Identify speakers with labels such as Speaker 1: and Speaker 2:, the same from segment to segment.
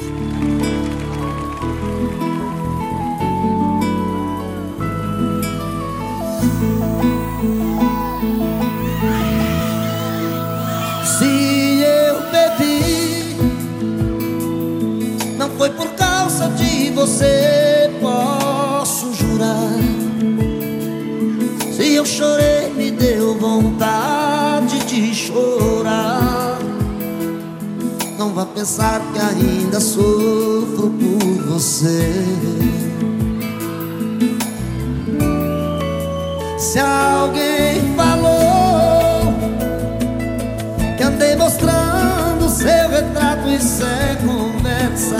Speaker 1: Se eu bebi, não foi por causa de você, posso jurar. Se eu chorei, Não vá pensar que ainda sofro por você. Se alguém falou que andei mostrando seu retrato, isso é conversa.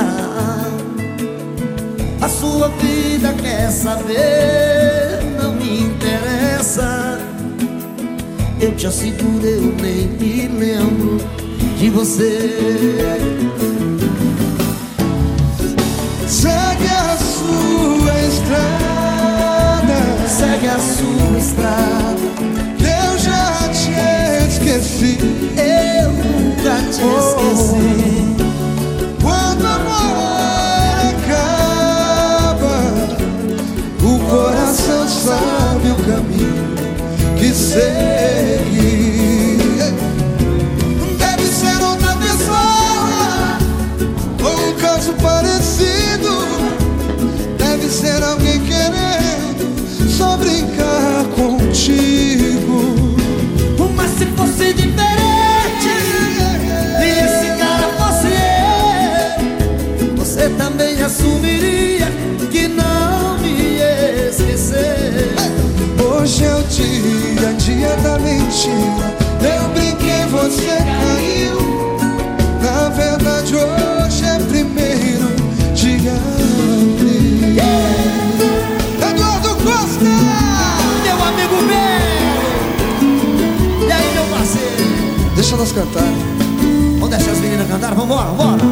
Speaker 1: A sua vida quer saber, não me interessa. Eu te asseguro, eu nem me lembro de você.
Speaker 2: Segue a sua estrada,
Speaker 1: Segue a sua estrada,
Speaker 2: eu já te esqueci.
Speaker 1: eu nunca te esqueci.
Speaker 2: Quando o amor acaba, o coração sabe o caminho que segue. Contigo. Deixa nós cantar.
Speaker 1: Vamos deixar as meninas cantar? Vambora, vambora.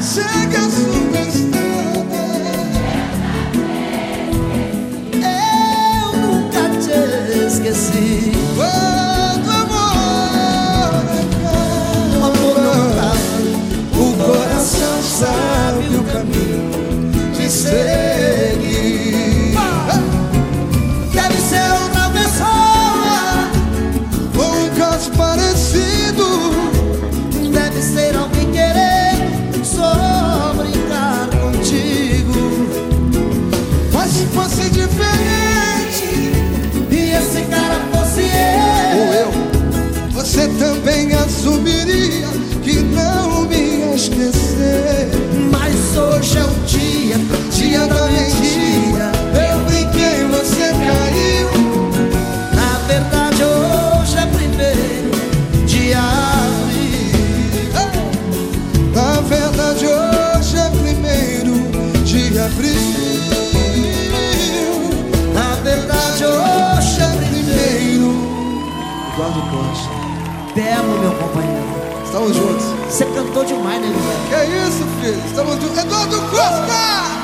Speaker 2: Segue a você também assumiria que não me esquecer.
Speaker 1: Mas hoje é o dia,
Speaker 2: Dia da mentira, eu brinquei, você caiu.
Speaker 1: Na verdade, hoje é primeiro de abril.
Speaker 2: Na verdade, hoje é primeiro de abril.
Speaker 1: Na verdade, hoje é primeiro.
Speaker 2: Eduardo Costa,
Speaker 1: Belo, meu companheiro.
Speaker 2: estamos juntos.
Speaker 1: Você cantou demais, né, Guilherme?
Speaker 2: Que isso, filho? Estamos juntos. Eduardo Costa!